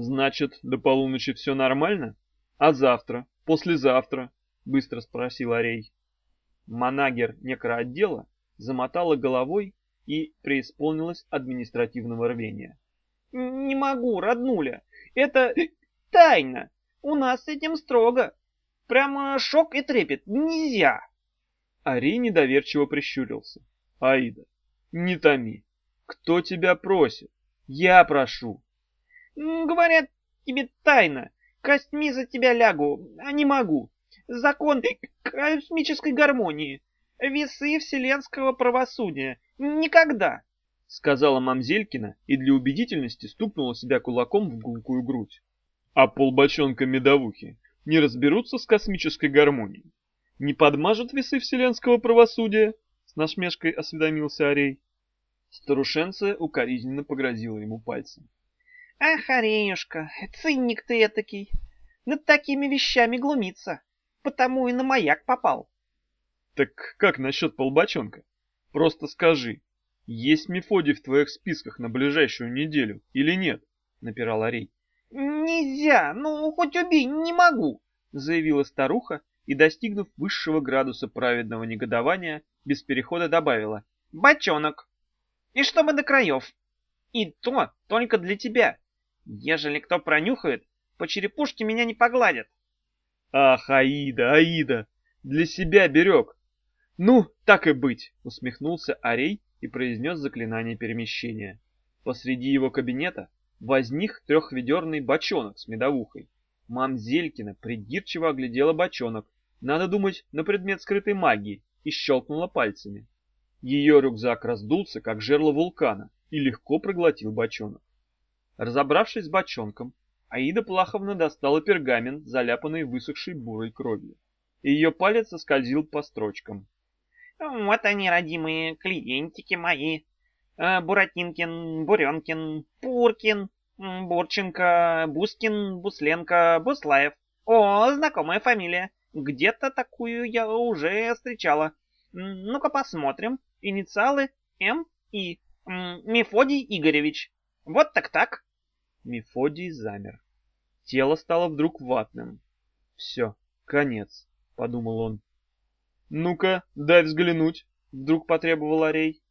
Значит, до полуночи все нормально? А завтра? Послезавтра? Быстро спросил Арей. Манагер некроотдела замотала головой и преисполнилась административного рвения. «Не могу, роднуля. Это тайна. У нас с этим строго. Прямо шок и трепет. Нельзя!» Ари недоверчиво прищурился. «Аида, не томи. Кто тебя просит? Я прошу». «Говорят, тебе тайна. Костьми за тебя лягу, а не могу. Закон космической гармонии. Весы вселенского правосудия. Никогда!» Сказала мамзелькина и для убедительности стукнула себя кулаком в гулкую грудь. А полбочонка медовухи не разберутся с космической гармонией? Не подмажут весы вселенского правосудия? С насмешкой осведомился Арей. Старушенция укоризненно погрозила ему пальцем. Ах, Ареюшка, циник ты этакий. Над такими вещами глумиться. Потому и на маяк попал. Так как насчет полбочонка? Просто скажи, есть Мефодий в твоих списках на ближайшую неделю или нет? Напирал Арей. Нельзя, ну хоть убей, не могу, заявила старуха и, достигнув высшего градуса праведного негодования, без перехода добавила. Бочонок. И чтобы до краев. И то только для тебя. Ежели кто пронюхает, по черепушке меня не погладят. Ах, Аида, Аида, для себя берег. Ну, так и быть, усмехнулся Арей и произнес заклинание перемещения. Посреди его кабинета возник трехведерный бочонок с медовухой. Мамзелькина придирчиво оглядела бочонок, надо думать, на предмет скрытой магии, и щелкнула пальцами. Ее рюкзак раздулся, как жерло вулкана, и легко проглотил бочонок. Разобравшись с бочонком, Аида Плаховна достала пергамент, заляпанный высохшей бурой кровью. И ее палец соскользил по строчкам. «Вот они, родимые клиентики мои. Э, Буратинкин, Буренкин, Пуркин, Бурченко, Бускин, Бусленко, Буслаев. О, знакомая фамилия. Где-то такую я уже встречала. Ну-ка посмотрим. Инициалы М и Мефодий Игоревич. Вот так так. Мефодий замер. Тело стало вдруг ватным. «Все, конец», — подумал он. «Ну-ка, дай взглянуть», — вдруг потребовал Арей.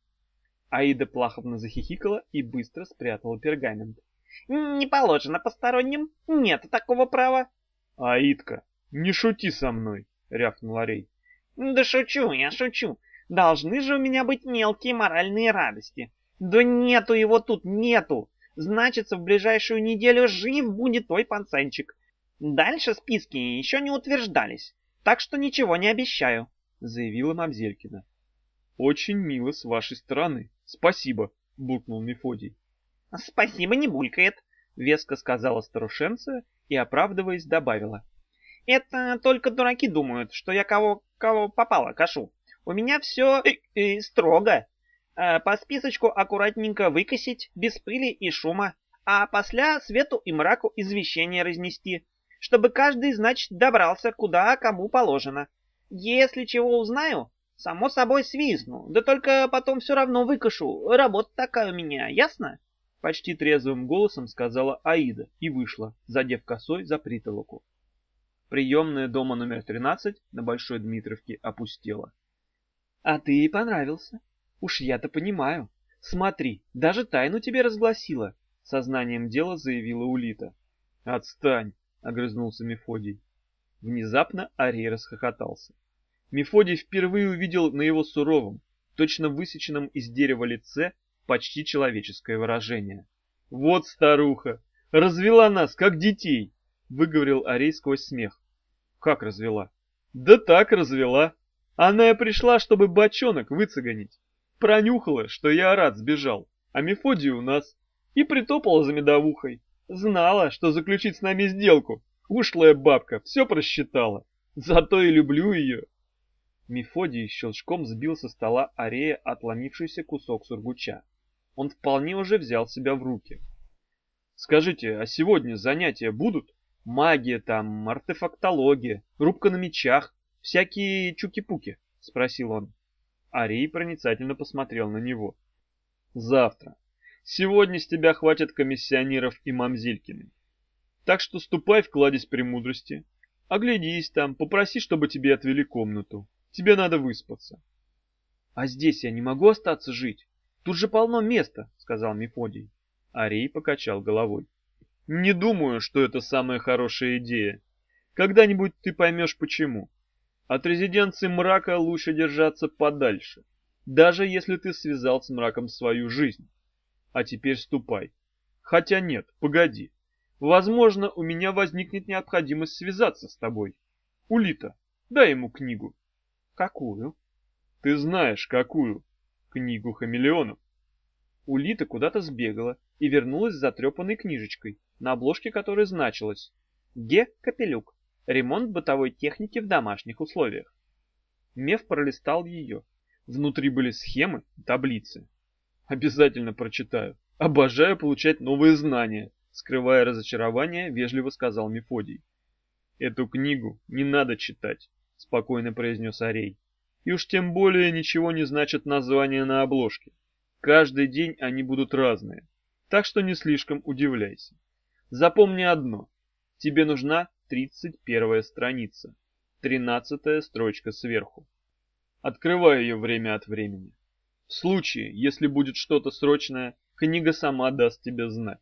Аида Плаховна захихикала и быстро спрятала пергамент. «Не положено посторонним, нет такого права». «Аидка, не шути со мной», — рявкнул Арей. «Да шучу, я шучу. Должны же у меня быть мелкие моральные радости. Да нету его тут, нету. Значится, в ближайшую неделю жив будет твой пацанчик. Дальше списки еще не утверждались, так что ничего не обещаю», — заявила Мамзелькина. «Очень мило с вашей стороны. Спасибо», — буркнул Мефодий. «Спасибо не булькает», — веско сказала старушенция и, оправдываясь, добавила. «Это только дураки думают, что я кого, кого попало кашу. У меня все э, э, строго. Э, по списочку аккуратненько выкосить, без пыли и шума, а после свету и мраку извещение разнести, чтобы каждый, значит, добрался куда кому положено. Если чего узнаю, само собой свистну, да только потом все равно выкашу, работа такая у меня, ясно? Почти трезвым голосом сказала Аида и вышла, задев косой за притолоку. Приемная дома номер 13 на Большой Дмитровке опустела. «А ты понравился», Уж я-то понимаю. Смотри, даже тайну тебе разгласила, сознанием дела заявила Улита. Отстань, огрызнулся Мефодий. Внезапно Арий расхохотался. Мефодий впервые увидел на его суровом, точно высеченном из дерева лице почти человеческое выражение. «Вот старуха! Развела нас, как детей!» — выговорил Арей сквозь смех. «Как развела?» «Да так развела. Она и пришла, чтобы бочонок выцеганить. Пронюхала, что я рад сбежал, а Мефодий у нас. И притопала за медовухой. Знала, что заключить с нами сделку. Ушлая бабка, все просчитала. Зато и люблю ее. Мефодий щелчком сбил со стола Арея отломившийся кусок сургуча. Он вполне уже взял себя в руки. «Скажите, а сегодня занятия будут? Магия там, артефактология, рубка на мечах, всякие чуки-пуки?» — спросил он. Арий проницательно посмотрел на него. «Завтра. Сегодня с тебя хватит комиссионеров и мамзелькины. Так что ступай в кладезь премудрости, оглядись там, попроси, чтобы тебе отвели комнату. Тебе надо выспаться. А здесь я не могу остаться жить? Тут же полно места, сказал Мефодий. Арей покачал головой. Не думаю, что это самая хорошая идея. Когда-нибудь ты поймешь почему. От резиденции мрака лучше держаться подальше, даже если ты связал с мраком свою жизнь. А теперь ступай. Хотя нет, погоди. Возможно, у меня возникнет необходимость связаться с тобой. Улита, дай ему книгу. Какую? Ты знаешь, какую. Книгу хамелеонов. Улита куда-то сбегала и вернулась с затрепанной книжечкой, на обложке которой значилось «Ге. Капелюк. Ремонт бытовой техники в домашних условиях». Меф пролистал ее. Внутри были схемы таблицы. Обязательно прочитаю. Обожаю получать новые знания. Скрывая разочарование, вежливо сказал Мефодий. «Эту книгу не надо читать», — спокойно произнес Арей. «И уж тем более ничего не значит название на обложке. Каждый день они будут разные, так что не слишком удивляйся. Запомни одно. Тебе нужна 31 страница, 13 строчка сверху. Открывай ее время от времени. В случае, если будет что-то срочное, книга сама даст тебе знать.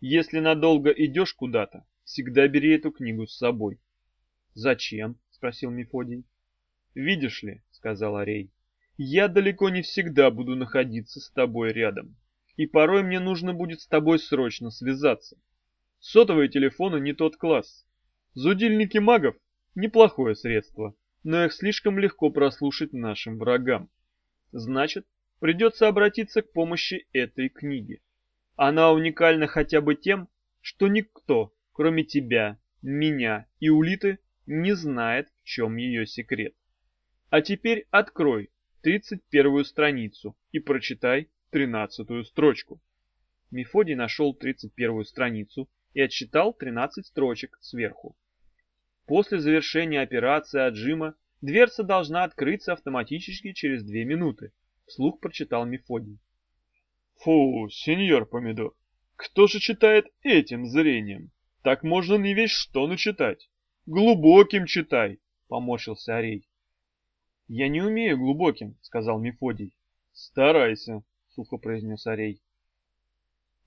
Если надолго идешь куда-то, всегда бери эту книгу с собой. Зачем? спросил Мефодий. Видишь ли, сказал Арей, я далеко не всегда буду находиться с тобой рядом, и порой мне нужно будет с тобой срочно связаться. Сотовые телефоны не тот класс. Зудильники магов – неплохое средство, но их слишком легко прослушать нашим врагам. Значит, придется обратиться к помощи этой книги. Она уникальна хотя бы тем, что никто, кроме тебя, меня и Улиты, не знает, в чем ее секрет. А теперь открой 31 страницу и прочитай 13 строчку. Мефодий нашел 31 страницу и отсчитал 13 строчек сверху. После завершения операции отжима дверца должна открыться автоматически через 2 минуты, вслух прочитал Мефодий. Фу, сеньор Помидор, кто же читает этим зрением? Так можно не весь что начитать. Глубоким читай, поморщился Арей. Я не умею глубоким, сказал Мефодий. Старайся, сухо произнес Арей.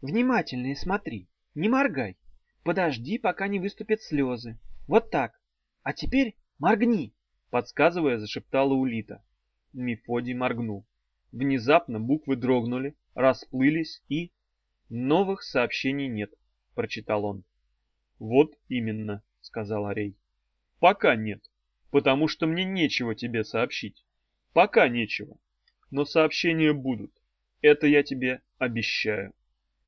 Внимательнее смотри, не моргай. Подожди, пока не выступят слезы. Вот так. А теперь моргни, подсказывая, зашептала Улита. Мефодий моргнул. Внезапно буквы дрогнули, расплылись и... Новых сообщений нет, прочитал он. Вот именно, сказал Арей. Пока нет, потому что мне нечего тебе сообщить. Пока нечего. Но сообщения будут. Это я тебе обещаю.